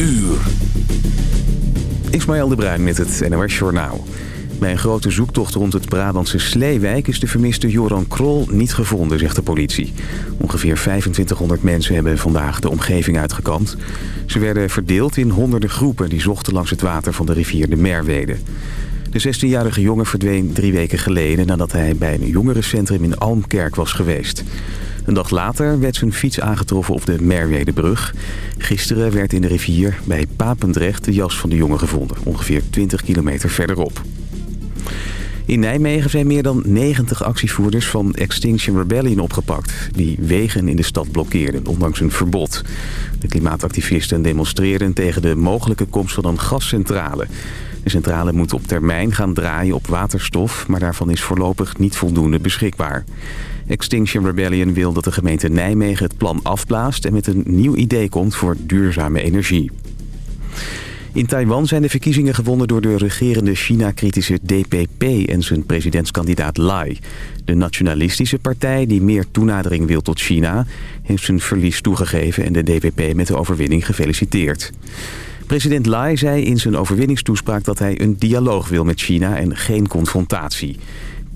uur. Ismaël de Bruin met het NOS Journaal. Bij een grote zoektocht rond het Brabantse Sleewijk is de vermiste Joran Krol niet gevonden, zegt de politie. Ongeveer 2500 mensen hebben vandaag de omgeving uitgekampt. Ze werden verdeeld in honderden groepen die zochten langs het water van de rivier de Merwede. De 16-jarige jongen verdween drie weken geleden nadat hij bij een jongerencentrum in Almkerk was geweest. Een dag later werd zijn fiets aangetroffen op de Merwedebrug. Gisteren werd in de rivier bij Papendrecht de jas van de jongen gevonden, ongeveer 20 kilometer verderop. In Nijmegen zijn meer dan 90 actievoerders van Extinction Rebellion opgepakt... die wegen in de stad blokkeerden, ondanks een verbod. De klimaatactivisten demonstreren tegen de mogelijke komst van een gascentrale. De centrale moet op termijn gaan draaien op waterstof... maar daarvan is voorlopig niet voldoende beschikbaar. Extinction Rebellion wil dat de gemeente Nijmegen het plan afblaast... en met een nieuw idee komt voor duurzame energie. In Taiwan zijn de verkiezingen gewonnen door de regerende China-kritische DPP en zijn presidentskandidaat Lai. De nationalistische partij, die meer toenadering wil tot China, heeft zijn verlies toegegeven en de DPP met de overwinning gefeliciteerd. President Lai zei in zijn overwinningstoespraak dat hij een dialoog wil met China en geen confrontatie.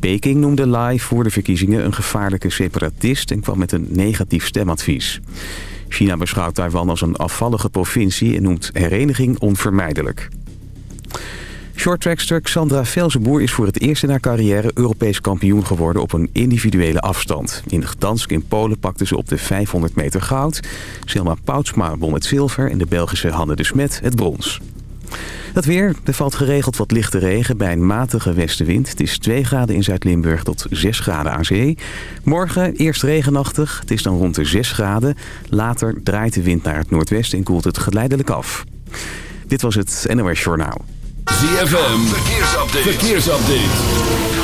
Peking noemde Lai voor de verkiezingen een gevaarlijke separatist en kwam met een negatief stemadvies. China beschouwt Taiwan als een afvallige provincie en noemt hereniging onvermijdelijk. Shorttrackster Xandra Velzenboer is voor het eerst in haar carrière Europees kampioen geworden op een individuele afstand. In Gdansk in Polen pakte ze op de 500 meter goud. Selma Poutsma won het zilver en de Belgische Hanne de Smet het brons. Het weer. Er valt geregeld wat lichte regen bij een matige westenwind. Het is 2 graden in Zuid-Limburg tot 6 graden aan zee. Morgen eerst regenachtig. Het is dan rond de 6 graden. Later draait de wind naar het noordwesten en koelt het geleidelijk af. Dit was het NOS Journaal. ZFM. Verkeersupdate. Verkeersupdate.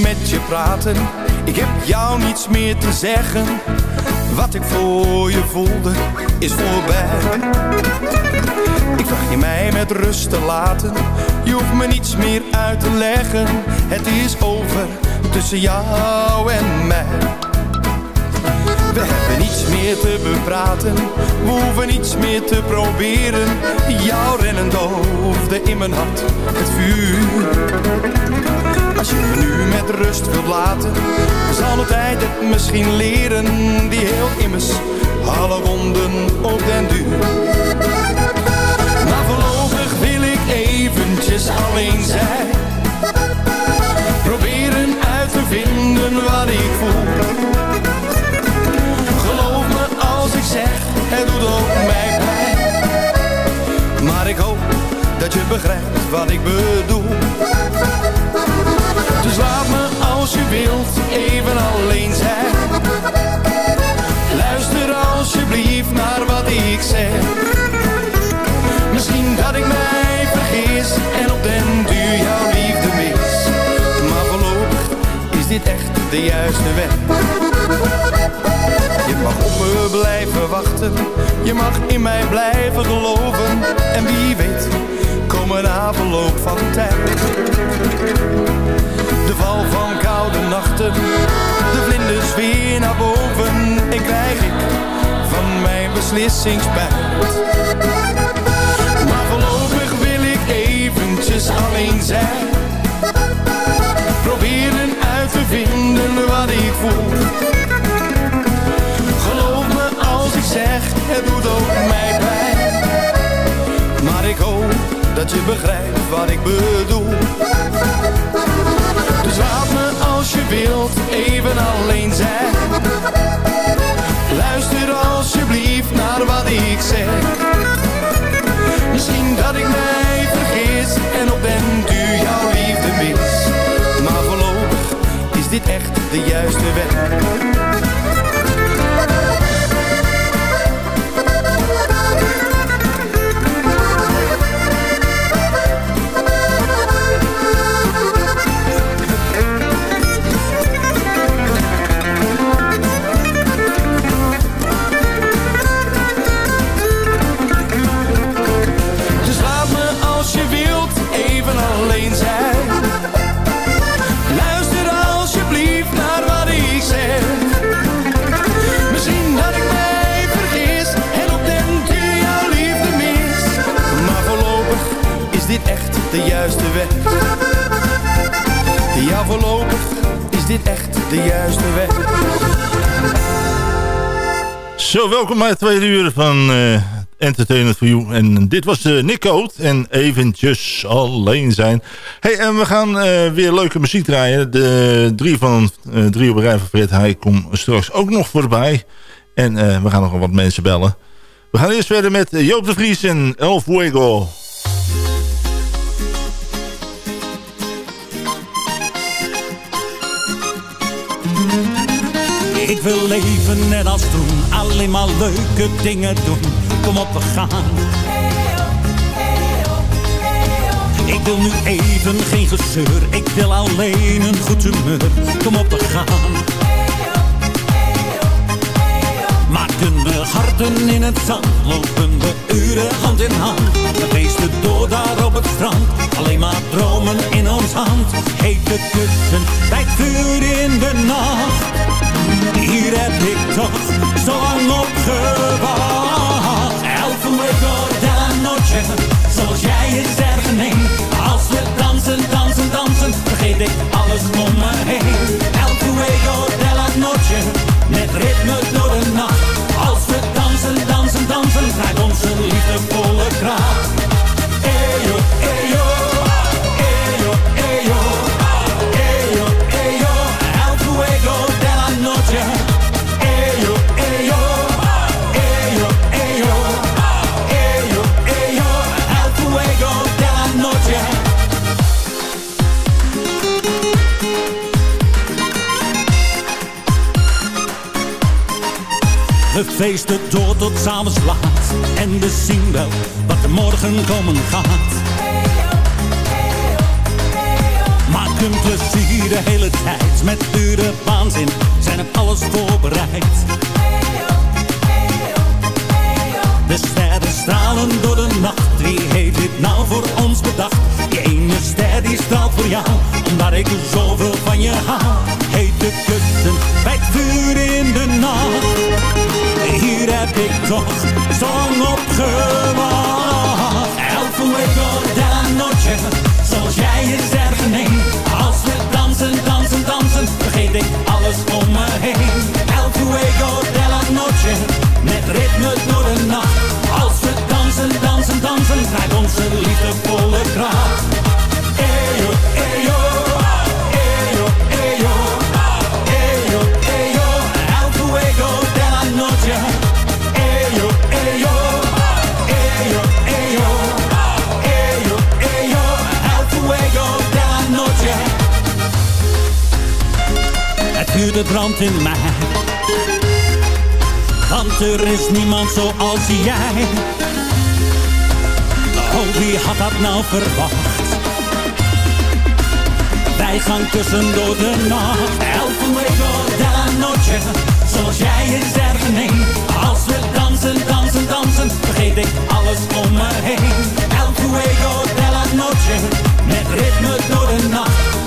Met je praten. Ik heb jou niets meer te zeggen. Wat ik voor je voelde is voorbij. Ik vraag je mij met rust te laten. Je hoeft me niets meer uit te leggen. Het is over tussen jou en mij. We hebben niets meer te bepraten, we hoeven niets meer te proberen. Jouw rennen doofde in mijn hart het vuur. Als je me nu met rust wilt laten, zal de tijd het misschien leren. Die heel immers alle wonden op den duur. Maar voorlopig wil ik eventjes alleen zijn. Proberen uit te vinden wat ik voel. Geloof me als ik zeg, het doet ook mij pijn. Maar ik hoop dat je begrijpt wat ik bedoel. Dus laat me als je wilt even alleen zijn. Luister alsjeblieft naar wat ik zeg. Misschien dat ik mij vergis en op den duur jouw liefde mis. Maar voorlopig is dit echt de juiste weg. Je mag op me blijven wachten, je mag in mij blijven geloven. En wie weet, komen na verloop van tijd. Val van koude nachten, de vlinders weer naar boven. En krijg ik van mijn beslissing spijt. Maar voorlopig wil ik eventjes alleen zijn. Proberen uit te vinden wat ik voel. Geloof me als ik zeg, het doet ook mij pijn. Maar ik hoop dat je begrijpt wat ik bedoel. Dus me als je wilt even alleen zijn. Luister alsjeblieft naar wat ik zeg. Misschien dat ik mij vergis en op den duur jouw liefde mis. Maar voorlopig is dit echt de juiste weg. De juiste weg. Zo, welkom bij het tweede uur van uh, Entertainment for You. En dit was uh, Nick en eventjes alleen zijn. Hey, en we gaan uh, weer leuke muziek draaien. De drie van uh, drie op rij van Fred, hij komt straks ook nog voorbij. En we gaan nog wat mensen bellen. We gaan eerst verder met Joop de Vries en El Fuego. Ik wil leven net als toen, alleen maar leuke dingen doen. Kom op, we gaan. Ik wil nu even geen gezeur, ik wil alleen een goed humeur. Kom op, we gaan. Maken we harten in het zand, lopen we uren hand in hand. We feesten door daar op het strand, alleen maar dromen in ons hand. Hete kussen bij vuur in de nacht. Hier heb ik toch zo lang op gewacht. El fuego de la noche, zoals jij is er geen. Als we dansen, dansen, dansen, vergeet ik alles om me heen. El fuego de la noche, met ritme door de nacht. Als we dansen, dansen, dansen, draait onze liefdevolle kracht. Feesten door tot s'avonds laat. En we zien wel wat er morgen komen gaat. Maak een plezier de hele tijd. Met dure waanzin zijn op alles voorbereid. De sterren stralen door de nacht. Wie heeft dit nou voor ons bedacht? Die ene ster die straalt voor jou. Omdat ik zoveel van je hou. Hete kussen bij het vuur in de nacht. Hier heb ik toch zo lang op gewacht. El fuego de la noche, zoals jij is er geen. Als we dansen, dansen, dansen, vergeet ik alles om me heen. El fuego de noche, met ritme door de nacht. Als we dansen, dansen, dansen, draait onze liefdevolle kracht. Vuur brandt in mij. Want er is niemand zoals jij. Oh, wie had dat nou verwacht? Wij gaan kussen door de nacht. El fuego de la noche. Zoals jij geen. Als we dansen, dansen, dansen. Vergeet ik alles om me heen. El fuego de la noche. Met ritme door de nacht.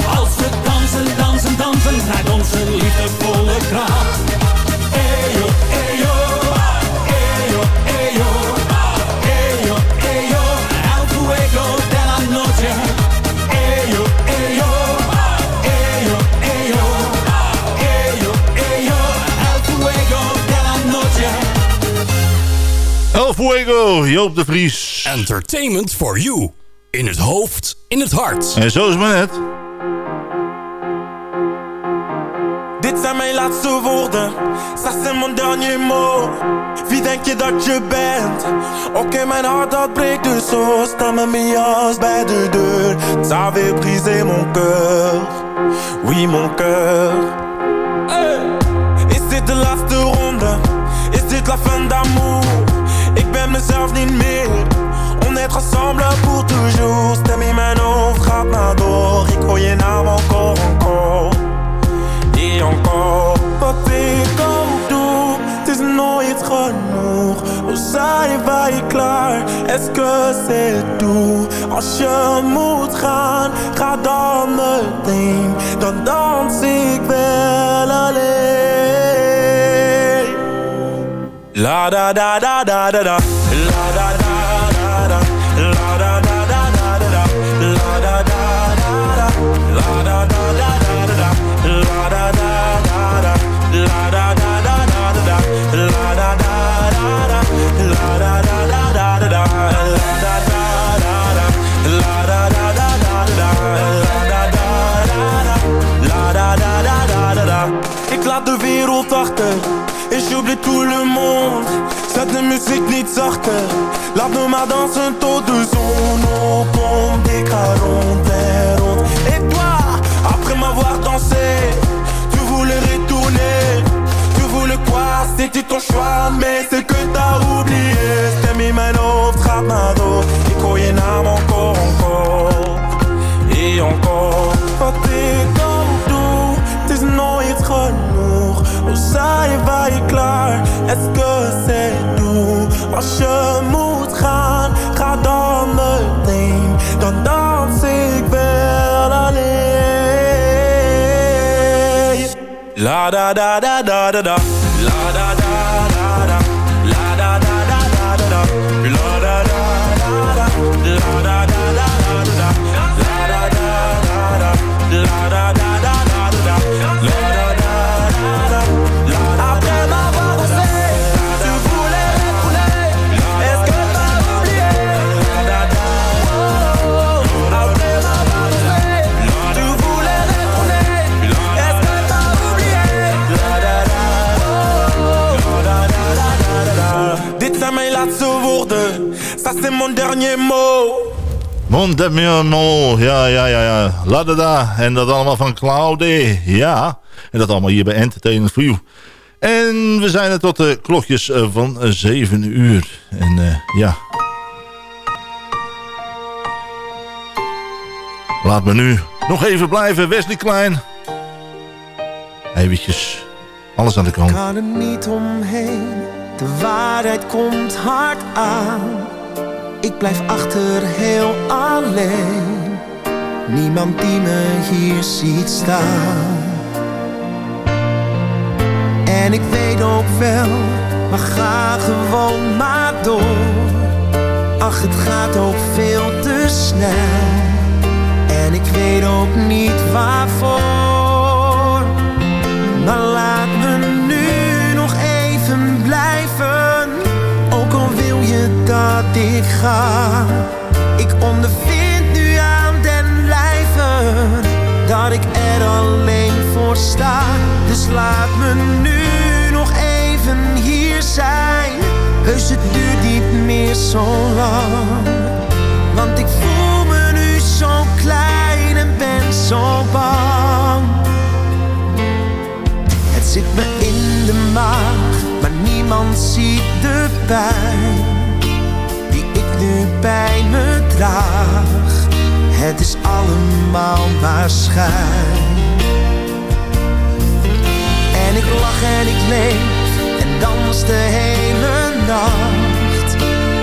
Dansen. Draait onze liefdevolle kracht. Eyo, eyo. Eyo, eyo. Eyo, eyo. El fuego de la noche. Eyo, eyo. Eyo, eyo. Eyo, eyo. El fuego de la noche. El Fuego, Joop de Vries. Entertainment for you. In het hoofd, in het hart. En zo is het maar net. Ça c'est mon dernier mot. Wie denk je dat je bent? Oké, mijn hart dat breekt dus zo Sta met mijn bij de deur Ça avait brisé mon cœur. Oui, mon cœur. Hey. Is dit de ronde? Is dit la fin d'amour? Ik ben mezelf niet meer On est ensemble pour toujours. Stem in mijn hoofd gaat maar door Ik encore Encore Wat ik ook doe Het is nooit genoeg. Hoe zijn wij klaar? Que c'est tout Als je moet gaan Ga dan meteen. Dan dans ik wel alleen. La da da da da da da. La da da wereld achter Et j'oublie tout le monde. Zet de muziek niet zachter Laat me maar dansen tot de zon opkomt Ik ga rond en rond Et toi, après m'avoir dansé Tu voulais retourner. Tu voulais quoi, c'était ton choix Mais c'est que t'as oublié. Stem in mijn hoofd gaat maar door Ik da da da da da Mon Demiano, ja, ja, ja, ja. Ladada. En dat allemaal van Claude, ja. En dat allemaal hier bij Entertainment for You. En we zijn er tot de klokjes eh, van 7 uur. En eh, ja. Laat me nu nog even blijven, Wesley Klein. Eventjes alles aan de kant. Ik kan er niet omheen, de waarheid komt hard aan. Ik blijf achter heel alleen, niemand die me hier ziet staan. En ik weet ook wel, maar ga gewoon maar door. Ach, het gaat ook veel te snel. En ik weet ook niet waarvoor. Maar laat ik ga. Ik ondervind nu aan den lijve. Dat ik er alleen voor sta. Dus laat me nu nog even hier zijn. Heus het duurt niet meer zo lang. Want ik voel me nu zo klein en ben zo bang. Het zit me in de maag, maar niemand ziet de pijn bij me draag. Het is allemaal maar schijn. En ik lach en ik leef en dans de hele nacht.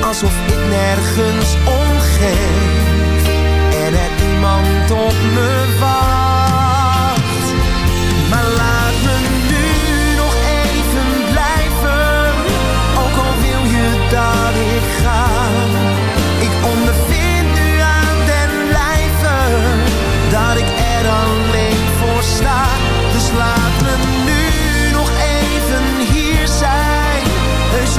Alsof ik nergens omgeef en er niemand op me wacht.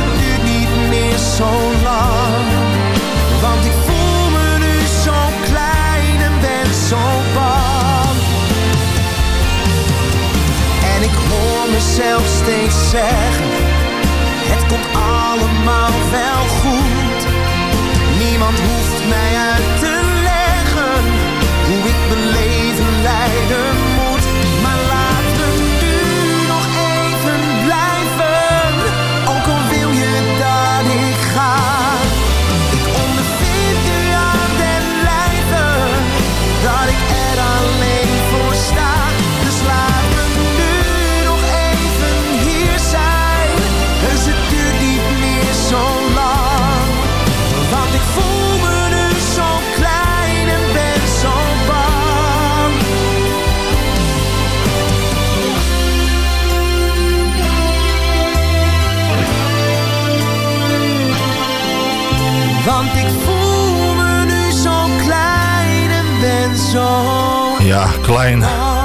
Duurt niet meer zo lang. Want ik voel me nu zo klein en ben zo bang. En ik hoor mezelf steeds zeggen. Het komt allemaal wel goed. Niemand hoeft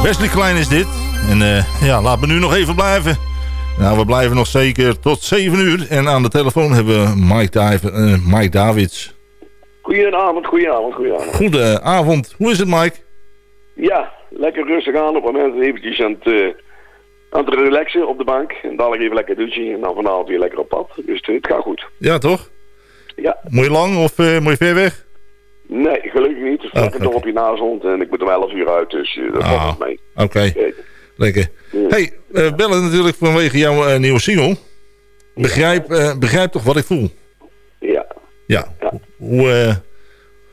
Wesley Klein is dit. En eh, ja, laat me nu nog even blijven. Nou, we blijven nog zeker tot 7 uur. En aan de telefoon hebben we Mike, Dive, eh, Mike Davids. Goedenavond, goedenavond, goedenavond. Goedenavond. Hoe is het, Mike? Ja, lekker rustig aan op het moment eventjes aan het, eh, Aan het relaxen op de bank. En dadelijk even lekker douchen. En dan vanavond weer lekker op pad. Dus het gaat goed. Ja, toch? Ja. Moet je lang of uh, moet je ver weg? Nee, gelukkig niet. Het is lekker toch op je nazond. En ik moet om 11 uur uit. Dus uh, dat valt mee. Oké. Okay. Lekker. Ja. hey, uh, bellen natuurlijk vanwege jouw nieuwe single. Begrijp, begrijp toch wat ik voel? Ja. Ja. ja. Hoe...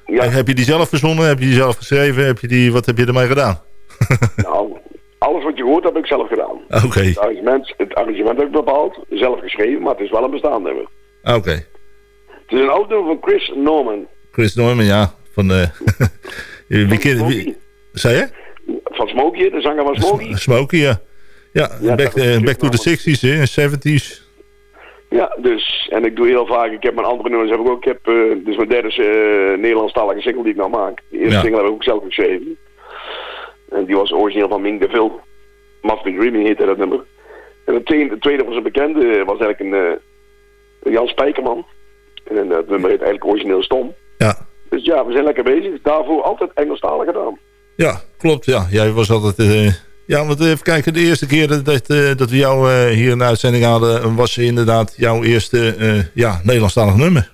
Ja. Heb je die zelf verzonnen? Heb je die zelf geschreven? Heb je die, wat heb je ermee gedaan? nou, alles wat je hoort heb ik zelf gedaan. Oké. Okay. Het, arrangement, het arrangement heb ik bepaald, zelf geschreven, maar het is wel een bestaande nummer. Oké. Het is een auto van Chris Norman. Chris Norman, ja. Van, uh, wie, ken, wie, zei je? Van Smokey, de zanger van Smokey. Smokey, ja. Ja, ja back, uh, back to the 60s, hè, 70s. Ja, dus, en ik doe heel vaak, ik heb mijn andere nummers heb ik ook, ik heb, uh, dus mijn derde uh, Nederlandstalige single die ik nou maak. De eerste ja. single heb ik ook zelf geschreven. En die was origineel van Ming de Vil. Must Be Dreaming heette dat nummer. En het tweede, het tweede van zijn bekende was eigenlijk een, uh, Jan Spijkerman. En dat nummer heet eigenlijk origineel Stom. Ja. Dus ja, we zijn lekker bezig. Daarvoor altijd Engelstalig gedaan. Ja, klopt. Ja, jij was altijd... Ja, want even kijken, de eerste keer dat, dat we jou uh, hier in de uitzending hadden... was inderdaad jouw eerste ja, Nederlandstalig nummer.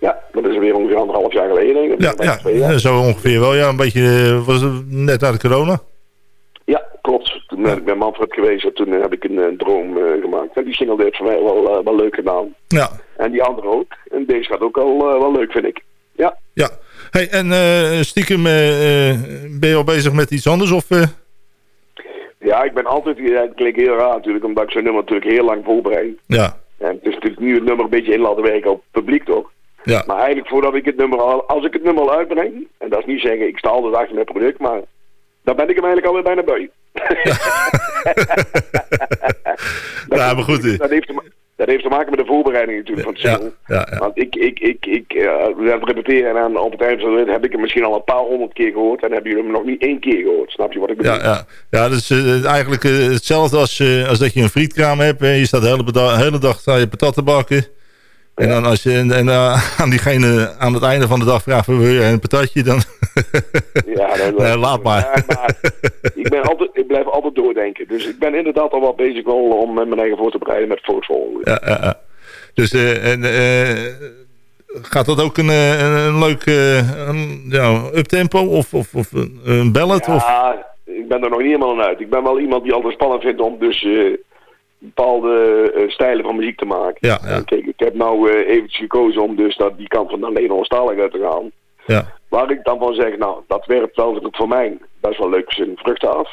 Ja, dat is weer ongeveer anderhalf jaar geleden, denk ik. Ja, ja zo ongeveer wel. Ja, een beetje, was het net na de corona? Ja, klopt. Toen ben ik bij Manfred geweest en toen heb ik een, een droom uh, gemaakt. En die single heeft voor mij wel, wel leuk gedaan. Ja. En die andere ook. En deze gaat ook wel, wel leuk, vind ik. Ja. Ja. Hey, en stiekem ben je al bezig met iets anders of... Ja, ik ben altijd, ja, het klinkt heel raar natuurlijk, omdat ik zo'n nummer natuurlijk heel lang voorbereid. Ja. En het is natuurlijk nu het nummer een beetje in laten werken op het publiek toch? Ja. Maar eigenlijk voordat ik het nummer al, als ik het nummer al uitbreng, en dat is niet zeggen ik sta altijd achter mijn product, maar dan ben ik hem eigenlijk alweer bijna bij. Ja. ja, maar goed. Dat heeft, dat heeft te maken met de voorbereiding natuurlijk van het single. Ja, ja, Want ik, ik, ik, ik uh, repeteren en aan, op het eind van de rit heb ik hem misschien al een paar honderd keer gehoord. En hebben jullie hem nog niet één keer gehoord. Snap je wat ik bedoel? Ja, ja. ja dat is uh, eigenlijk uh, hetzelfde als, als dat je een frietkraam hebt. En je staat de hele, hele dag sta je patat te bakken. En dan als je en, en aan diegene aan het einde van de dag vraagt, wil je een patatje, dan... ja, nee, laat maar. Ja, maar ik, ben altijd, ik blijf altijd doordenken. Dus ik ben inderdaad al wel bezig wel om mijn eigen voor te bereiden met volksvolgen. Ja, ja, ja. Dus uh, en, uh, gaat dat ook een, een, een leuk een, ja, uptempo of, of, of een ballad? Ja, of? ik ben er nog niet helemaal uit. Ik ben wel iemand die altijd spannend vindt om dus bepaalde stijlen van muziek te maken. Ja, ja. Kijk, ik heb nou eventjes gekozen om dus dat, die kant van de Nederlandstalig uit te gaan. Ja. Waar ik dan van zeg, nou, dat werpt wel voor mij best wel leuk zijn vruchten af.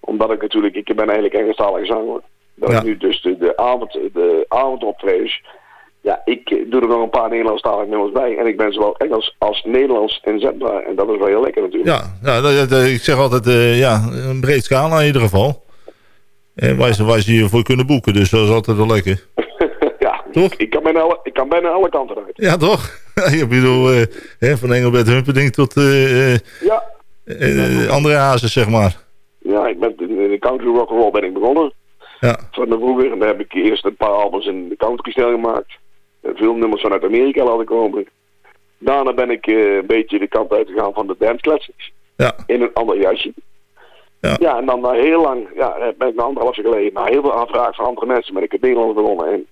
Omdat ik natuurlijk, ik ben eigenlijk Engelstalige zanger. Dat ja. nu dus de, de avond, de avondoptredens. Ja, ik doe er nog een paar Nederlandstalige nummers bij. En ik ben zowel Engels als Nederlands inzetbaar. En dat is wel heel lekker natuurlijk. Ja, ja dat, dat, ik zeg altijd, uh, ja, een breed scala in ieder geval. En waar ze, waar ze je voor kunnen boeken. Dus dat is altijd wel lekker. ja, toch? Ik kan, bijna alle, ik kan bijna alle kanten uit. Ja, toch? ik bedoel, uh, hè, van Engelbert Humperdinck tot uh, ja. Uh, andere hazen, zeg maar. Ja, ik ben in de country rock roll ben ik begonnen. Ja. Van de vroeger. En daar heb ik eerst een paar albums in de country stijl gemaakt. En veel nummers vanuit Amerika laten komen. Daarna ben ik een beetje de kant uitgegaan van de dance classics. Ja. In een ander jasje. Ja. ja, en dan na heel lang, ja, ben ik na anderhalf jaar geleden, na heel veel aanvragen van andere mensen, ben ik het Nederlands begonnen. En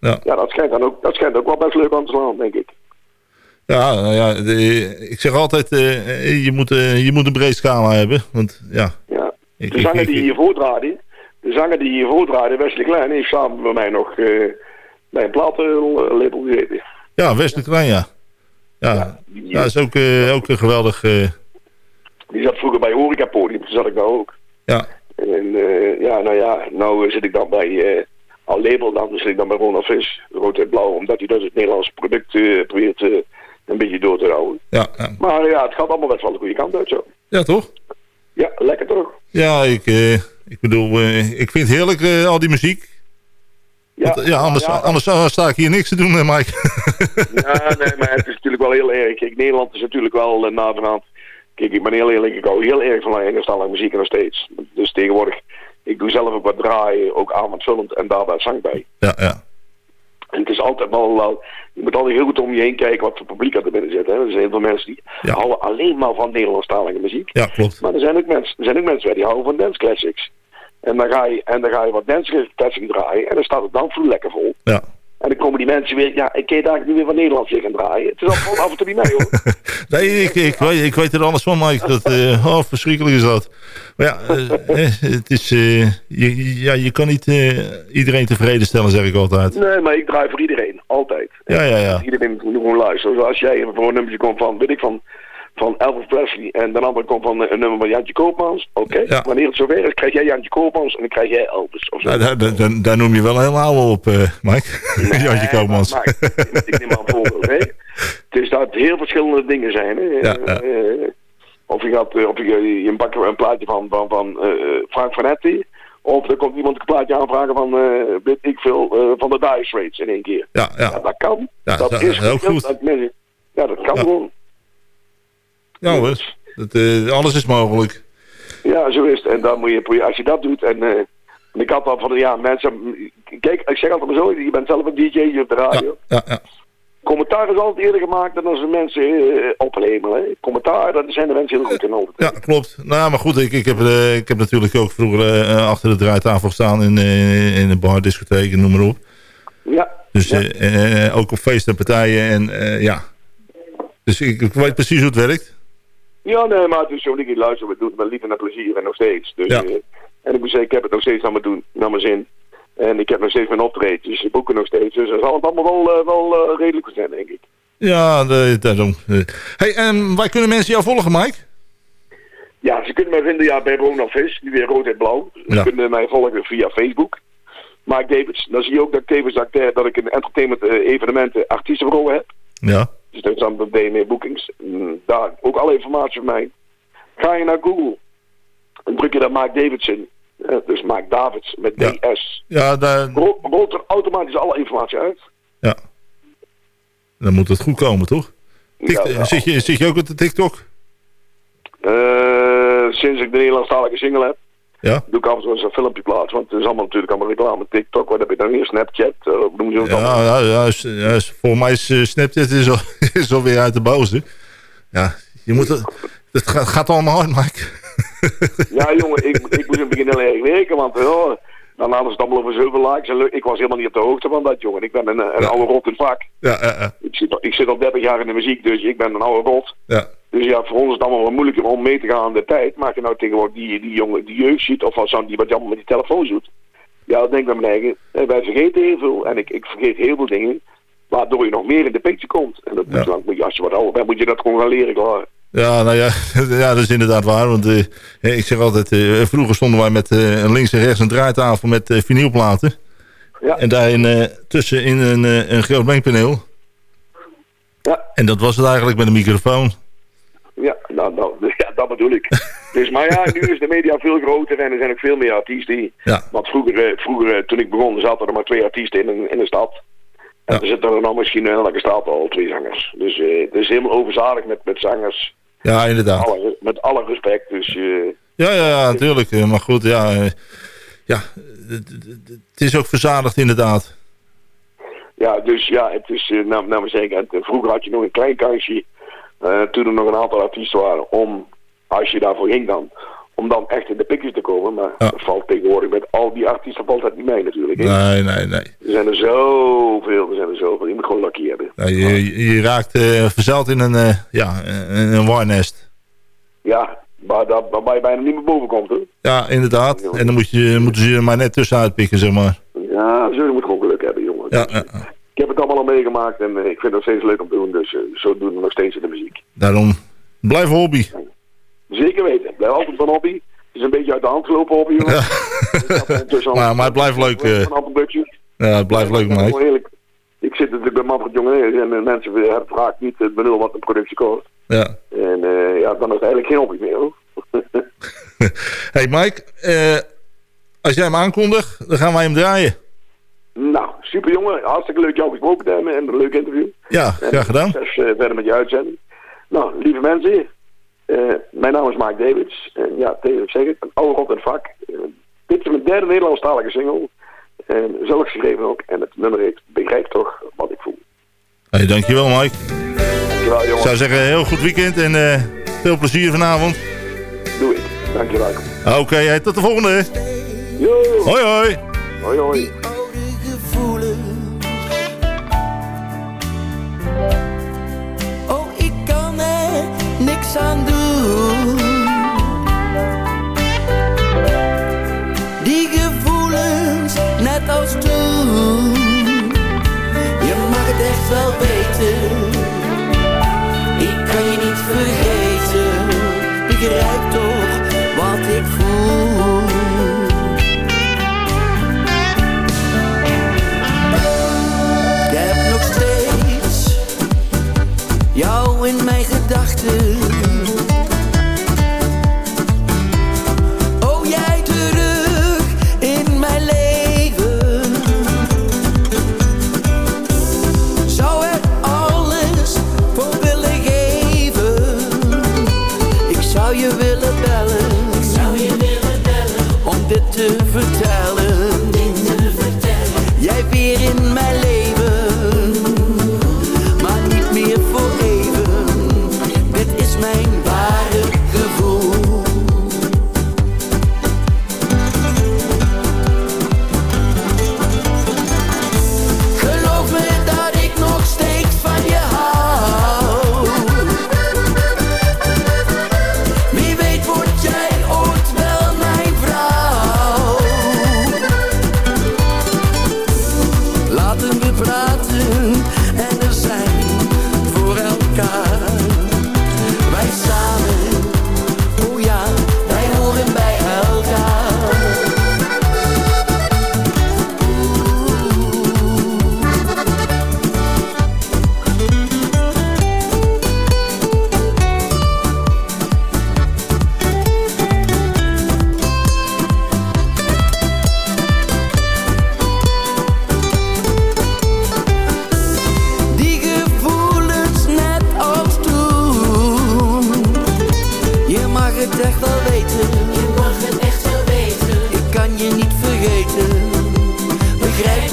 ja. ja, dat schijnt dan ook, dat schijnt ook wel best leuk aan te slaan, denk ik. Ja, nou ja de, ik zeg altijd, uh, je, moet, uh, je moet een breed scala hebben, want ja. ja. Ik, de zanger die hier voordraaide, de zanger die hier voordraaide, Wesley Klein, heeft samen met mij nog uh, bij een platenlabel gezeten. Ja, Wesley Klein, ja. Ja, ja, die, ja is ook, ook een geweldig... Die zat vroeger bij Horeca Podium, toen zat ik daar ook. Ja. En ja, nou ja, nou zit ik dan bij, al label dan, zit ik dan bij Ronald Vis, rood en blauw, omdat hij dus het Nederlandse product probeert een beetje door te houden. Ja, ja. Maar ja, het gaat allemaal best wel de goede kant uit zo. Ja, toch? Ja, lekker toch? Ja, ik, ik bedoel, ik vind het heerlijk, al die muziek. Ja, Want, ja, anders, ja, anders sta ik hier niks te doen, Mike. ja, nee, maar het is natuurlijk wel heel erg. Kijk, Nederland is natuurlijk wel uh, vanavond Kijk, ik ben heel eerlijk, ik hou heel erg van Engelstalige muziek nog steeds. Dus tegenwoordig, ik doe zelf ook wat draaien, ook avondvullend en daarbij zang bij. Ja, ja. En het is altijd wel, je moet altijd heel goed om je heen kijken wat voor publiek er binnen zit. Hè. Er zijn heel veel mensen die ja. houden alleen maar van Nederlandstalige muziek. Ja, klopt. Maar er zijn ook mensen, er zijn ook mensen die houden van dance classics. En dan ga je, en dan ga je wat dansrepetitie draaien. En dan staat het dansvloer lekker vol. Ja. En dan komen die mensen weer, ja, ik kan je daar nu weer van Nederland weer gaan draaien. Het is al gewoon af en toe niet mee hoor. Nee, ik, ik, weet, ik weet er alles van, Mike. Dat, oh, verschrikkelijk is dat. Maar ja, eh, eh, het is, je, ja, je kan niet iedereen tevreden stellen, zeg ik altijd. Nee, maar ik draai voor iedereen. Altijd. Ja, ja, ja. Iedereen moet gewoon luisteren. Zoals jij even voor een nummertje komt van, weet ik van, van Elvis Presley. En de andere komt van een nummer van Jantje Koopmans. Oké, Ja. wanneer het zover is, krijg jij Jantje Koopmans en dan krijg jij Elvis. Of. Nou, daar, daar, daar- daar noem je wel een hele oude op, eh, Mike. Nee, Jantje Koopmans. maar- maar ik neem maar een voorbeeld. Hè. Het is dat heel verschillende dingen zijn. Hè. Ja, ja. Eh, of je gaat, eh, of je, je een bak een plaatje van, van, van eh, Frank Vanetti. Of er komt iemand een plaatje aanvragen van, eh weet ik veel, eh, van de Dire Straits in één keer. Ja, Ja, ja. dat kan. Ja, dat dat is is heel goed. Dat ja, dat kan gewoon. Ja hoor. Dat, eh, alles is mogelijk. Ja, zo is het. En dan moet je als je dat doet en... eh, en ik had al van, ja, mensen... Kijk, ik zeg altijd maar zo, je bent zelf een DJ op de radio. ja, ja. Commentaar is altijd eerder gemaakt dan als de mensen ophemelen. hè. Commentaar, daar zijn de mensen heel goed in altijd. Ja, klopt. Nou, maar goed, ik, ik, heb, ik heb natuurlijk ook vroeger achter de draaitafel gestaan in, in een bar, discotheek, noem maar op. Ja. Dus Ja. ook op feesten en partijen en ja. Dus ik, ik weet precies hoe het werkt. Ja, nee, maar het is zo niet luister, we doen het met liefde en plezier en nog steeds. Dus, Ja. eh, en ik moet zeggen, ik heb het nog steeds aan mijn doen, naar mijn zin. En ik heb nog steeds mijn optredens, ze boeken nog steeds. Dus dat zal het allemaal wel, eh, wel eh, redelijk zijn, denk ik. Ja, de, daarom. Hey, en waar kunnen mensen jou volgen, Mike? Ja, ze kunnen mij vinden ja, bij Ronald Vis, nu weer rood en blauw. Ze Ja. kunnen mij volgen via Facebook. Mike Davids. Dan zie je ook dat ik tevens dat ik, dat ik een entertainment evenementen artiestenbureau heb. Ja. Dus dat is dan bij DME Bookings. Mm, Daar ook alle informatie van mij. Ga je naar Google en druk je daar Mike Davidson. dus Mike Davids met Ja. DS. Ja, daar, Ro- Rolt er automatisch alle informatie uit. ja. Dan moet het goed komen, toch? Ja, ja. Zit, je, zit je ook op de TikTok? Eh, sinds ik de Nederlandstalige single heb, Ja. doe ik af en toe eens een filmpje plaatsen. Want het is allemaal natuurlijk allemaal reclame. TikTok, wat heb je dan hier? Snapchat, eh, hoe noem je dat allemaal? Ja, ja, voor mij is eh, Snapchat is, al, is alweer uit de boze. Ja, je moet het, het gaat, gaat allemaal hard, Mike. Ja, jongen, ik, ik moest in het begin heel erg werken, want oh, dan hadden ze het allemaal over zoveel likes. En ik was helemaal niet op de hoogte van dat, jongen. Ik ben een, een Ja. oude rot in het vak. Ja, ja. Ik zit, al- ik zit al 30 jaar in de muziek, dus ik ben een oude rot. ja. Dus ja, voor ons is het allemaal wat moeilijker om mee te gaan aan de tijd. Maar als je nou tegenwoordig die, die jongen, die jeugd ziet, of zo, die, wat je allemaal met die telefoon doet. Ja, dan denk ik bij mijn eigen, eh, wij vergeten heel veel. En ik, ik vergeet heel veel dingen, waardoor je nog meer in de picture komt. En dat moet, Ja. moet je, als je wat ouder bent, moet je dat gewoon gaan leren, klaar. Ja, nou ja, ja, dat is inderdaad waar. Want eh, hè, ik zeg altijd, eh, vroeger stonden wij met eh, een links en rechts een draaitafel met eh, vinylplaten. Ja. En daarin eh, tussen in een, eh, een groot mengpaneel. Ja. En dat was het eigenlijk met een microfoon. Ja, nou, nou, ja, dat bedoel ik. dus, maar ja, nu is de media veel groter en er zijn ook veel meer artiesten. die- Ja. Want vroeger, eh, vroeger eh, toen ik begon, zaten er maar twee artiesten in, een- in de stad. En Ja. er zitten er nou misschien in elke stad al twee zangers. Dus eh, het is helemaal overzadigd met, met zangers. Ja, inderdaad. Alle, met alle respect. Dus Ja, ja, ja, natuurlijk. Maar goed, ja, ja, het- is ook verzadigd inderdaad. ja, dus ja, het is, nou, nou maar zeggen, vroeger had je nog een klein kansje. Eh, toen er nog een aantal artiesten waren. Om, als je daarvoor ging dan, om dan echt in de pikjes te komen. Maar Ja. dat valt tegenwoordig met al die artiesten valt dat niet mee natuurlijk. hè. Nee, nee, nee. Er zijn er zoveel, er zijn er zoveel. Je moet gewoon lucky hebben. Ja, je, je raakt eh, verzeild in een, eh, ja, een, een warnest. Ja, maar dat, waarbij je bijna niet meer boven komt, hè. Ja, inderdaad. En dan moet je, moeten ze er maar net tussenuit pikken, zeg maar. Ja, zo, je moet gewoon geluk hebben, jongen. Ja, ja. Ik heb het allemaal al meegemaakt en eh, ik vind het nog steeds leuk om te doen. Dus eh, zo doen we nog steeds in de muziek. daarom blijf hobby. Zeker weten. Blijf altijd van hobby. Het is een beetje uit de hand gelopen hobby. Ja. Maar- maar het blijft leuk, buksjes. Ja, het blijft leuk, Mike. Ik zit natuurlijk bij Manfred Jongen en mensen hebben vaak niet het benul wat een productie kost. Ja. En ja, dan is het eigenlijk geen hobby meer, hoor. Hey Mike, als jij hem aankondigt, dan gaan wij hem draaien. Nou, super jongen, hartstikke leuk jou gesproken te hebben en een leuk interview. Ja, graag gedaan. Succes eh, verder met je uitzending. Nou, lieve mensen, eh, mijn naam is Mike Davids. En ja, tegen zeg ik, een oude rot in het vak. Eh, dit is mijn derde Nederlandstalige single. En zelf geschreven ook. En het nummer heet Begrijp toch wat ik voel. Hey, dankjewel Mike. Dankjewel jongen. Ik zou zeggen, heel goed weekend en veel plezier vanavond. Doe ik. Dankjewel. Oké, okay, tot de volgende. Hoi hoi. Hoi hoi. aan doen. Die gevoelens net als toen. Je mag het echt wel weten. Ik kan je niet vergeten.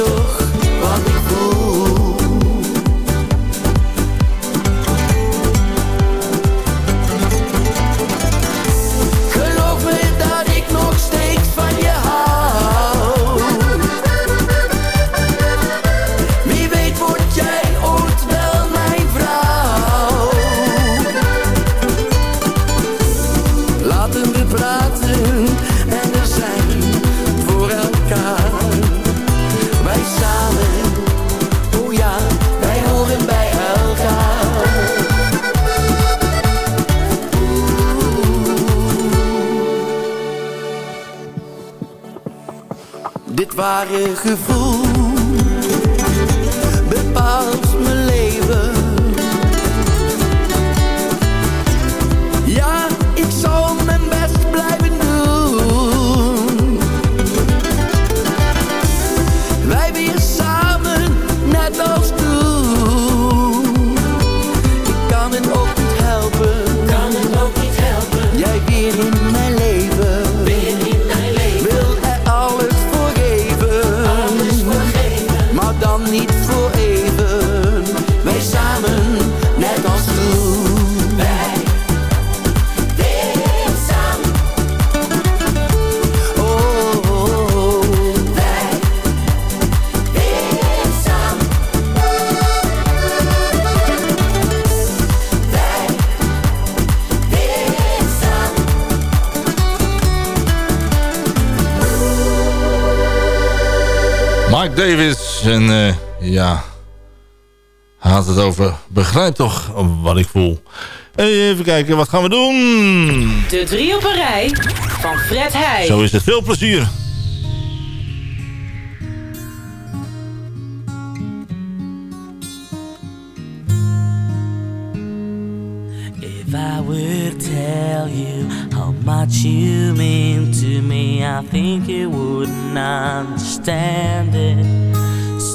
toch wat ik voel. gevoel. het over. Begrijp toch wat ik voel. Even kijken, wat gaan we doen? De drie op een rij van Fred Heij. Zo is het. Veel plezier. If I would tell you how much you mean to me, I think you wouldn't understand it.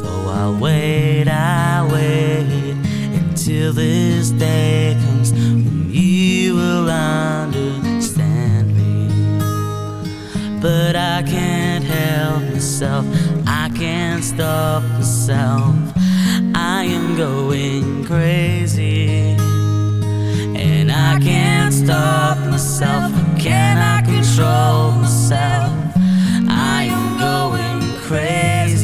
So I'll wait, I'll wait until this day comes when you will understand me. But I can't help myself, I can't stop myself. I am going crazy. And I can't stop myself, can I control myself? I am going crazy.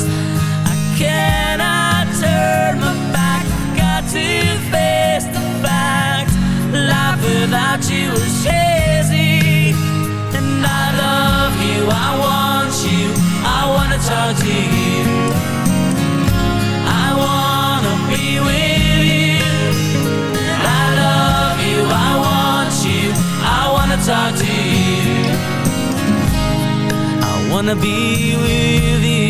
without you is crazy. And I love you. I want you. I wanna talk to you. I wanna be with you. I love you. I want you. I wanna talk to you. I wanna be with you.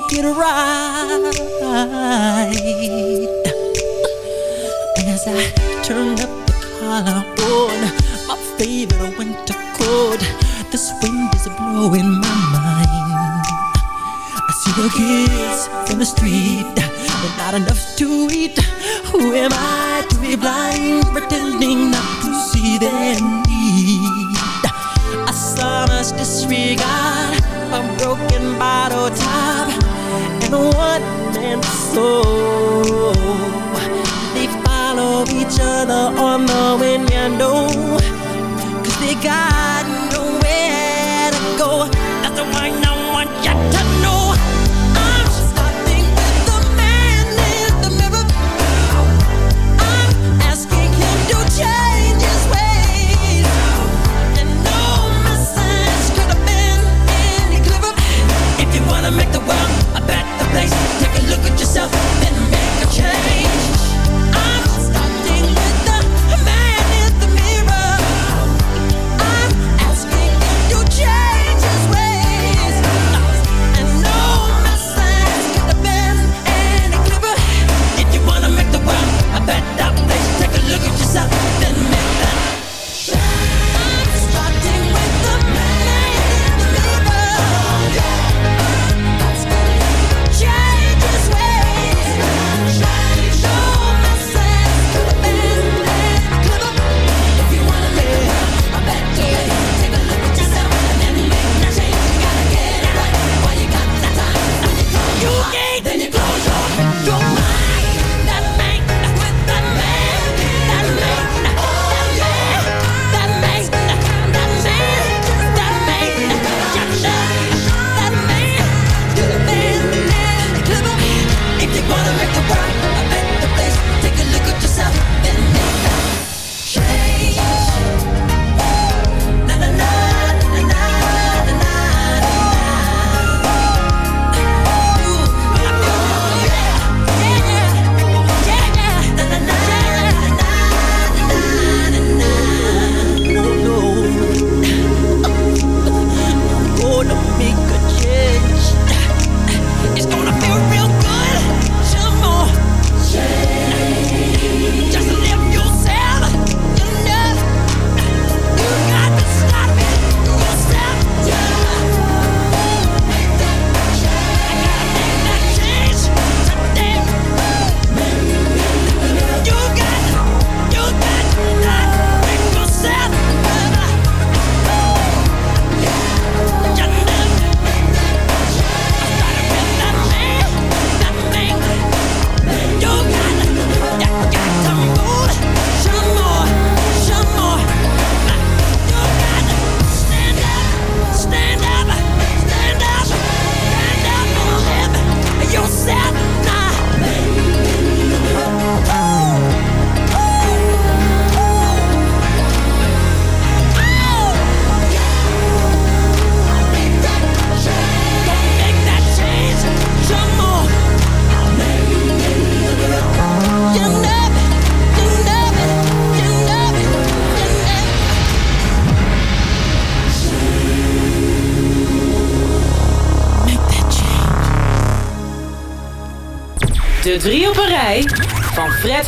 Make it right. As I turn up the collar on my favorite winter coat, this wind is blowing my mind. I see the kids in the street, but not enough to eat. Who am I to be blind, pretending not to see their need? I saw much disregard, a broken bottle top, and a one-man soul. They follow each other on the window, cause they got Fred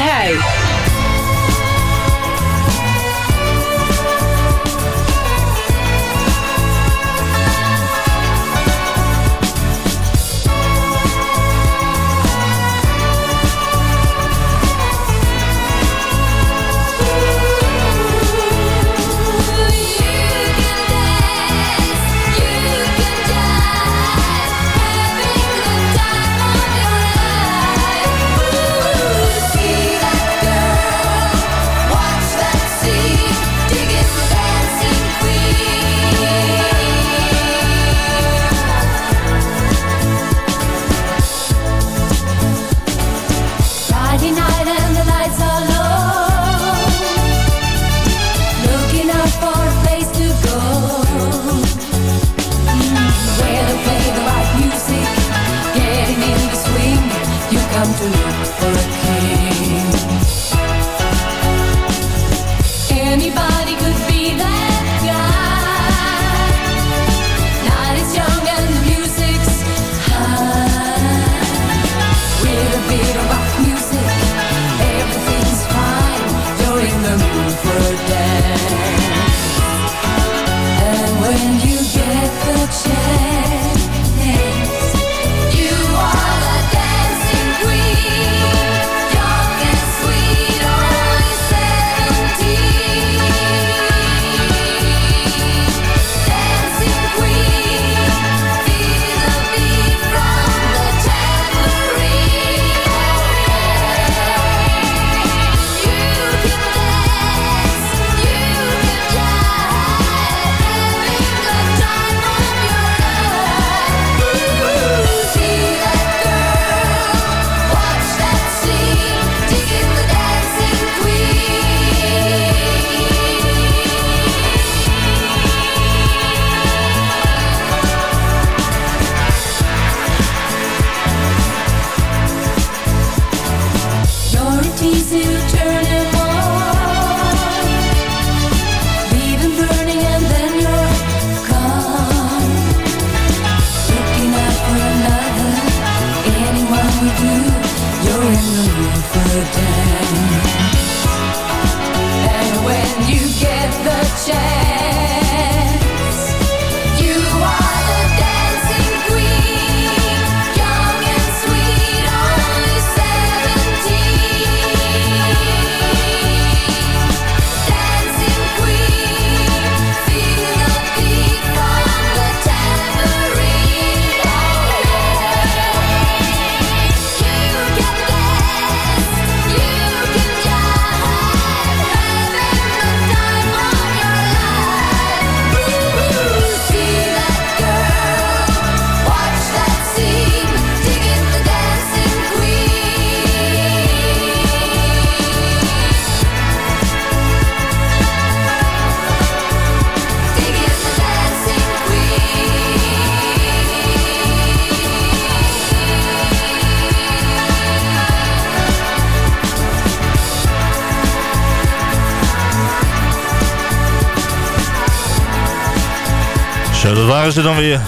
waren ze dan weer.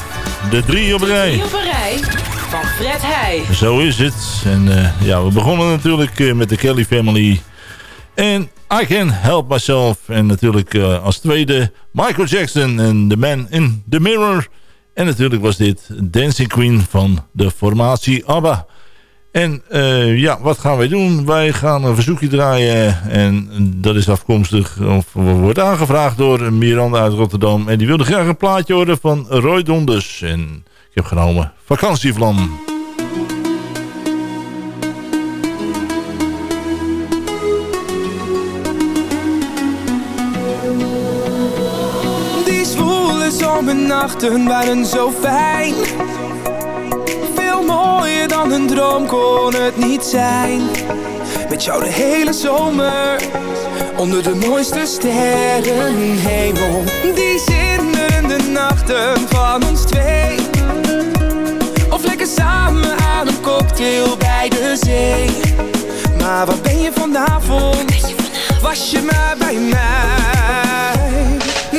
De drie op een rij. Drie op een rij van Fred Heij. Zo is het. En eh, ja, we begonnen natuurlijk eh, met de Kelly Family. En I Can Help Myself. En natuurlijk eh, als tweede Michael Jackson en The Man in the Mirror. En natuurlijk was dit Dancing Queen van de formatie ABBA. En eh, ja, wat gaan wij doen? Wij gaan een verzoekje draaien. En dat is afkomstig, of wordt aangevraagd door Miranda uit Rotterdam. En die wilde graag een plaatje horen van Roy Donders. En ik heb genomen Vakantievlam. Die zwoele zomernachten waren zo fijn. Mooier dan een droom kon het niet zijn. Met jou de hele zomer, onder de mooiste sterrenhemel. Die zinderende nachten van ons twee. Of lekker samen aan een cocktail bij de zee. Maar waar ben je vanavond? Was je maar bij mij?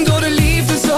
Door de liefde zo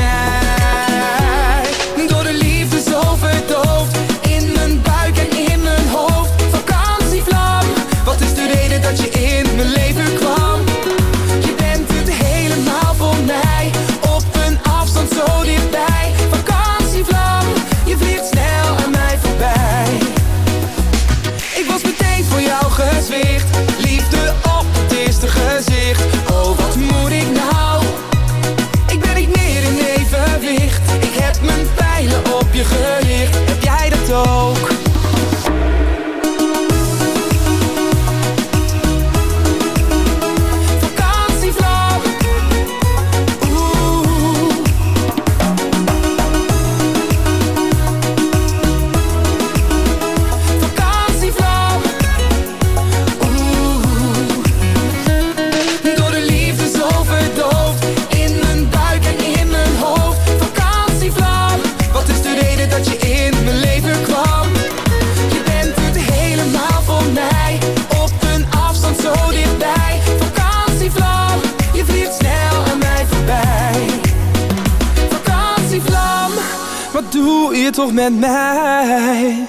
Toch met mij?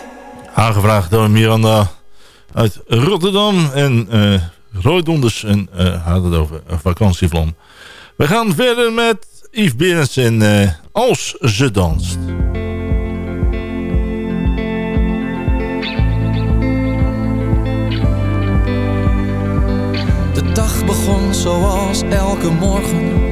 Aangevraagd door Miranda uit Rotterdam. En eh Roy Donders en eh had het over een vakantievlam. We gaan verder met Yves Berends en eh, Als ze danst. De dag begon zoals elke morgen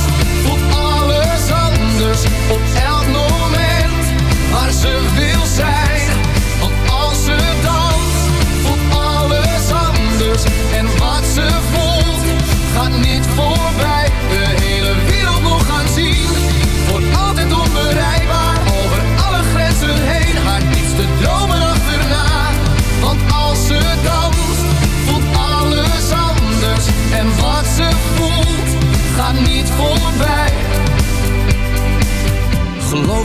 Op elk moment Waar ze wil zijn. Want als ze danst Voelt alles anders En wat ze voelt Gaat niet voorbij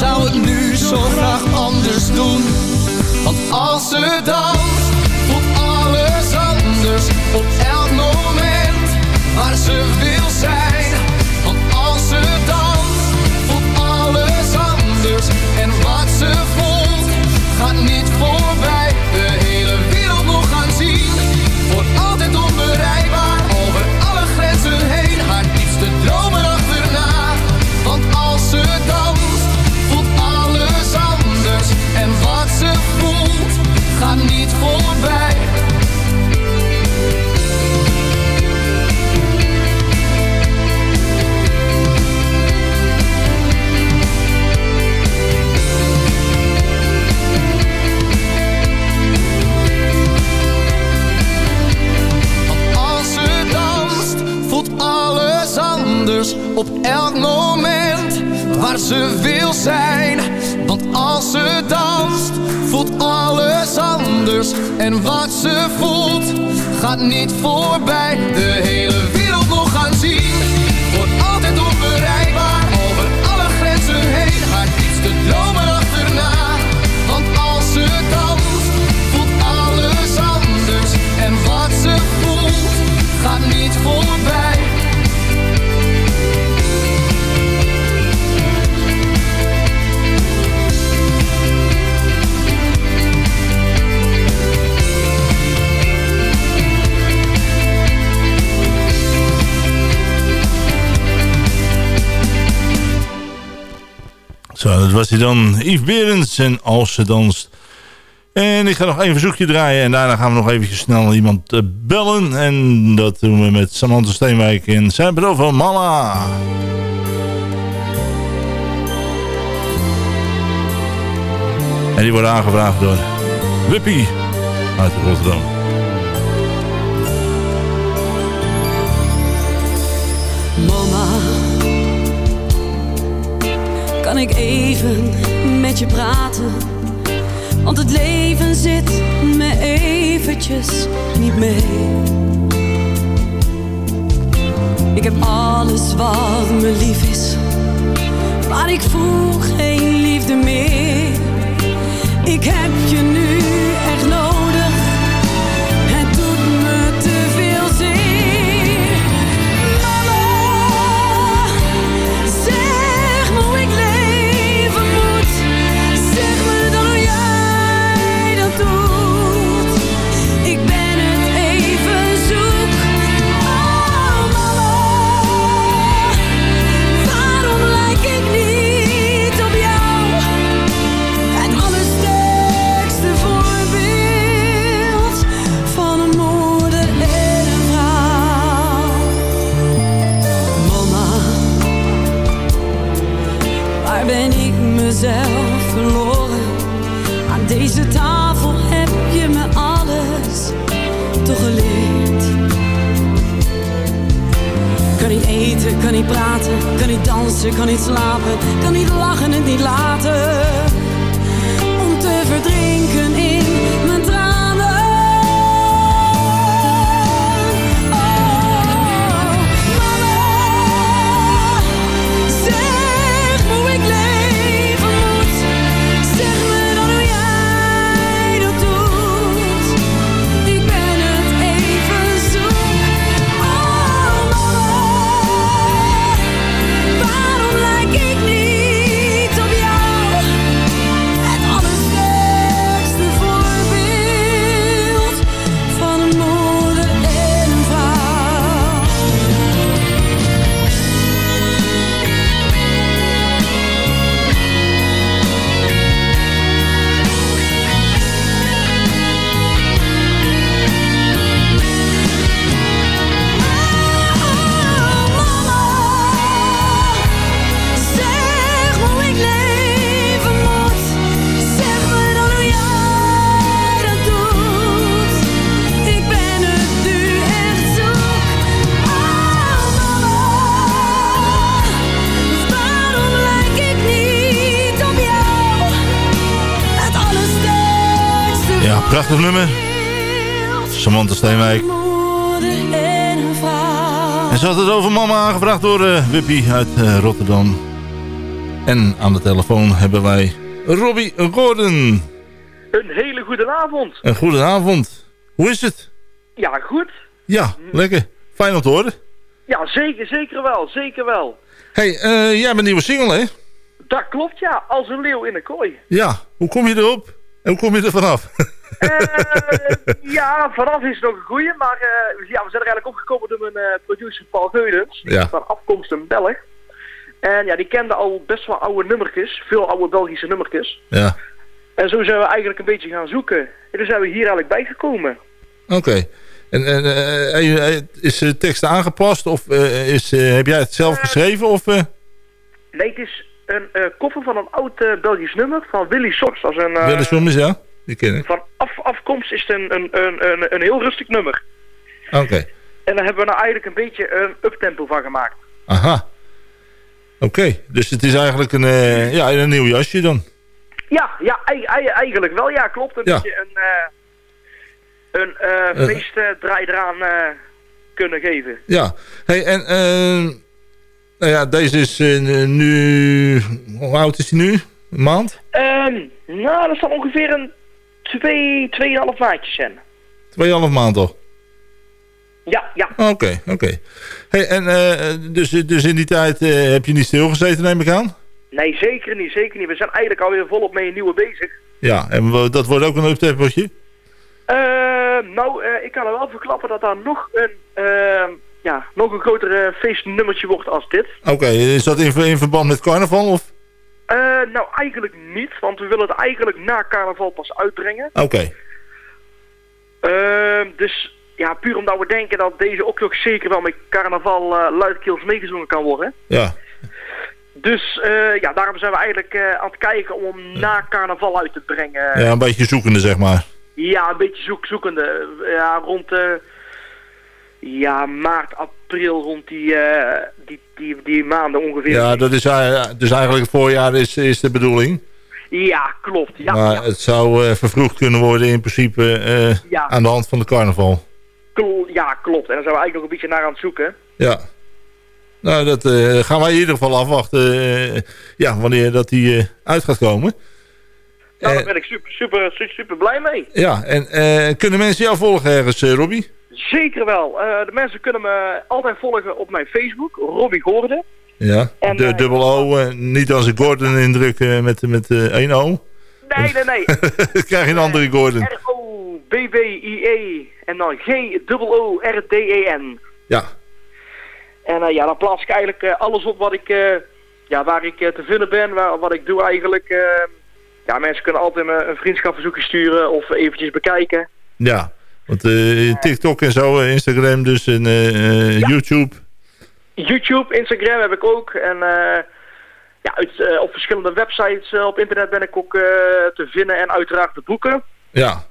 Zou het nu zo graag anders doen. Want als ze danst, voelt alles anders op elk moment waar ze wil zijn. Want als ze danst, voelt alles anders. En wat ze voelt, gaat niet voorbij. En wat ze voelt, gaat niet voorbij. De hele wereld Zo, dat was hij dan. Yves Berends en Als ze danst. En ik ga nog één verzoekje draaien. En daarna gaan we nog eventjes snel iemand eh, bellen. En dat doen we met Samantha Steenwijk en zijn bureau van Mala. En die worden aangevraagd door Wippie uit Rotterdam. Ik even met je praten? Want het leven zit me eventjes niet mee. Ik heb alles wat me lief is, maar ik voel geen liefde meer. Ik heb je nu echt nodig. Niet praten, kan niet dansen, kan niet slapen, kan niet lachen en niet laten Samantha Steenwijk. moeder en ze had het over mama aangevraagd door Wippie uit eh, Rotterdam. En aan de telefoon hebben wij Robbie Gordon. Een hele goede avond. Een goede avond. Hoe is het? Ja, goed. Ja, lekker. Fijn om te horen. Ja, zeker, zeker wel, zeker wel. hey, eh, jij bent een nieuwe single, hè? Dat klopt, ja. Als een leeuw in een kooi. Ja. Hoe kom je erop? En hoe kom je er vanaf? Ja, vanaf is het nog een goeie, maar eh, ja, we zijn er eigenlijk opgekomen door mijn eh, producer Paul Geudens. Ja. Van afkomst een Belg. En ja, die kende al best wel oude nummertjes, veel oude Belgische nummertjes. ja. En zo zijn we eigenlijk een beetje gaan zoeken. En toen zijn we hier eigenlijk bijgekomen. Oké. En, en eh, eh, is de tekst aangepast of eh, is, eh, heb jij het zelf geschreven? Of, eh? Nee, het is een eh, koffer van een oud eh, Belgisch nummer van Willy Sox. Als een, eh, eens soms, ja? Die ken ik. van af, afkomst is het een, een, een, een, een heel rustig nummer. Oké. En daar hebben we nou eigenlijk een beetje een uptempo van gemaakt. Aha. Oké. Dus het is eigenlijk een, eh, ja, een nieuw jasje dan. Ja, ja ei- ei- eigenlijk wel. Ja, klopt. Een Ja. beetje een, eh een Eh. feestdraai eraan kunnen geven. Ja. Hey, en eh, nou ja, deze is nu... Hoe oud is hij nu? Een maand? Ehm, nou, dat zal ongeveer een twee, tweeënhalf maandjes zijn. Tweeënhalf maand toch? Ja, ja. Oké, oké. Hey, en eh, dus, dus in die tijd eh, heb je niet stilgezeten, neem ik aan? Nee, zeker niet, zeker niet. We zijn eigenlijk alweer volop mee een nieuwe bezig. Ja, en dat wordt ook een uptempootje? Eh, nou, ik kan er wel verklappen dat daar nog een, ja, nog een groter feestnummertje wordt als dit. Oké, is dat in, in verband met carnaval? Of? Eh, nou, eigenlijk niet, want we willen het eigenlijk na carnaval pas uitbrengen. Oké. Ehm, dus ja, puur omdat we denken dat deze ook nog zeker wel met carnaval eh luidkeels meegezongen kan worden. Ja. Dus eh, ja, daarom zijn we eigenlijk aan het kijken om hem na carnaval uit te brengen. ja, een beetje zoekende, zeg maar. Ja, een beetje zoek, zoekende. Ja, rond ja, maart, april, rond die, eh, die, die, die maanden ongeveer. Ja, dat is, eh, dus eigenlijk het voorjaar is, is de bedoeling. Ja, klopt. Ja, maar ja, het zou eh, vervroegd kunnen worden in principe Ja. aan de hand van de carnaval. kl- ja, klopt. En daar zijn we eigenlijk nog een beetje naar aan het zoeken. Ja. Nou, dat gaan wij in ieder geval afwachten. ja, wanneer dat die uit gaat komen. Nou, daar ben ik super, super, super, super blij mee. Ja, en kunnen mensen jou volgen ergens, Robbie? Zeker wel. Eh, de mensen kunnen me altijd volgen op mijn Facebook, Robbie Goorden. Ja, En, de eh, dubbel O. eh, niet als ik Gordon indruk eh, met, met één O. Nee, nee, nee. Dan krijg je een andere Gordon. R-O-B-B-I-E en dan G-O-O-R-D-E-N. Ja, En ja, dan plaats ik eigenlijk alles op wat ik, ja, waar ik te vinden ben, waar, wat ik doe eigenlijk. ja, mensen kunnen altijd me een vriendschapverzoekje sturen of eventjes bekijken. ja. Want eh, TikTok en zo, eh, Instagram dus en eh, YouTube. YouTube, Instagram heb ik ook. En ja, uit, op verschillende websites op internet ben ik ook te vinden en uiteraard te boeken. Ja.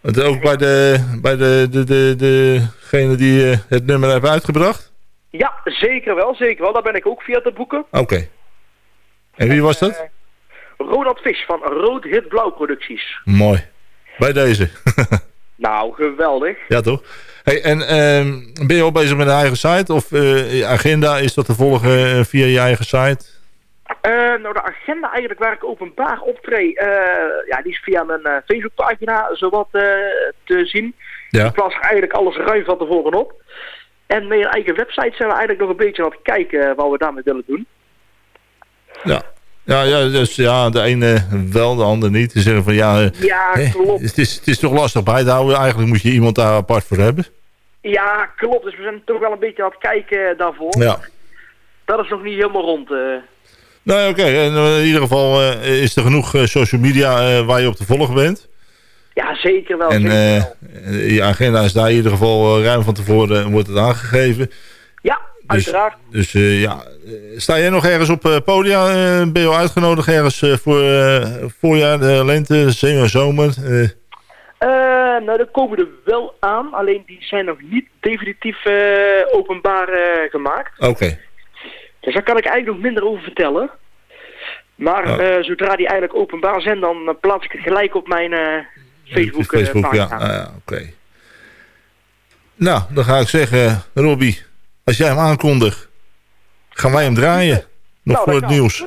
Want ook bij, de, bij de, de, de, degene die het nummer heeft uitgebracht? Ja, zeker wel, zeker wel. Daar ben ik ook via te boeken. Oké. En wie was dat? Ronald Fish van Rood Hit Blauw Producties. Mooi. Bij deze. Nou, geweldig. ja, toch? Hey, en ehm, ben je al bezig met een eigen site? Of eh, je agenda, is dat te volgen eh, via je eigen site? Eh, nou, de agenda eigenlijk waar ik openbaar optreed, ja, die is via mijn Facebookpagina zowat te zien. Ja. Ik plaats er eigenlijk alles ruim van tevoren op. En met een eigen website zijn we eigenlijk nog een beetje aan het kijken wat we daarmee willen doen. Ja. Ja, ja, dus ja, de ene wel, de ander niet. Ze zeggen van ja, eh, Ja, klopt. het, is, het is toch lastig bij te houden. Eigenlijk moet je iemand daar apart voor hebben. Ja, klopt. Dus we zijn toch wel een beetje aan het kijken daarvoor. Ja. Dat is nog niet helemaal rond. eh. Nou ja, oké. Eh, in ieder geval eh, is er genoeg eh, social media eh, waar je op te volgen bent. Ja, zeker wel. en zeker eh, wel. je agenda is daar in ieder geval eh, ruim van tevoren eh, wordt het aangegeven. Ja, uiteraard. Dus eh, ja, eh, sta jij nog ergens op eh, podia? eh, ben je al uitgenodigd ergens voor voorjaar, de lente, zomer, zomer? nou, daar komen er wel aan. Alleen die zijn nog niet definitief openbaar gemaakt. Oké. Dus daar kan ik eigenlijk nog minder over vertellen. Maar eh, zodra die eigenlijk openbaar zijn, dan plaats ik het gelijk op mijn Facebook, Facebook, ja. Ah, ja Oké. Nou, dan ga ik zeggen, Robbie, als jij hem aankondigt, gaan wij hem draaien. Nog Nou, voor het nieuws.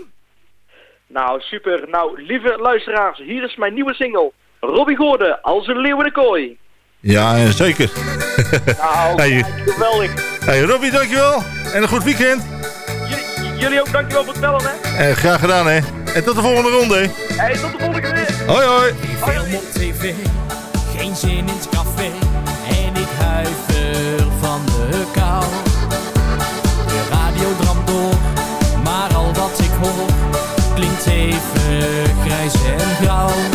Nou, super. Nou, lieve luisteraars, hier is mijn nieuwe single. Robbie Goorden, als een leeuw in de kooi. Ja, eh, zeker. Nou, Hey. geweldig. Hey Robbie, dankjewel. En een goed weekend. J- jullie ook dankjewel voor het bellen, hè. En graag gedaan, hè. En tot de volgende ronde, hè. Hey, tot de volgende keer. Hoi, hoi. Film op tv, geen zin in het grijs en grauw.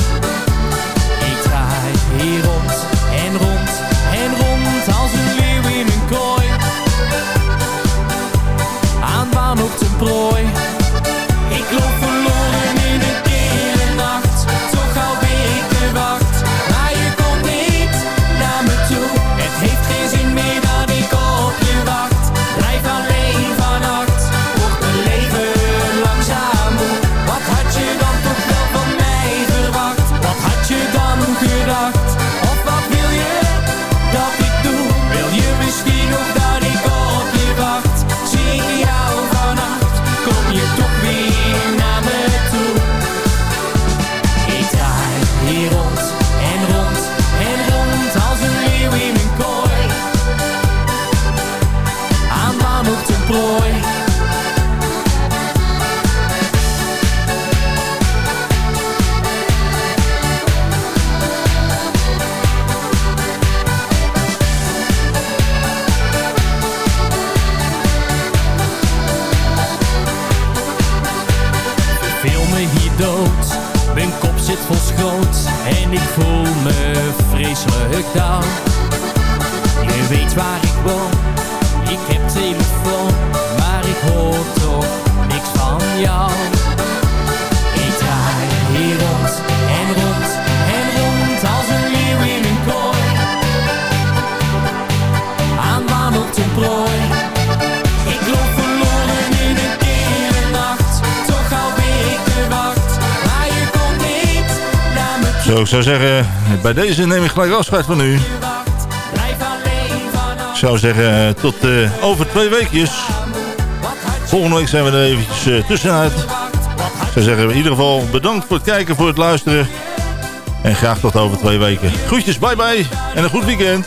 Ik voel me vreselijk down. Je weet waar Ik zou zeggen, bij deze neem ik gelijk afscheid van u. Ik zou zeggen, tot eh, over twee weekjes. Volgende week zijn we er eventjes eh, tussenuit. Ik zou zeggen, in ieder geval bedankt voor het kijken, voor het luisteren. En graag tot over twee weken. Groetjes, bye bye en een goed weekend.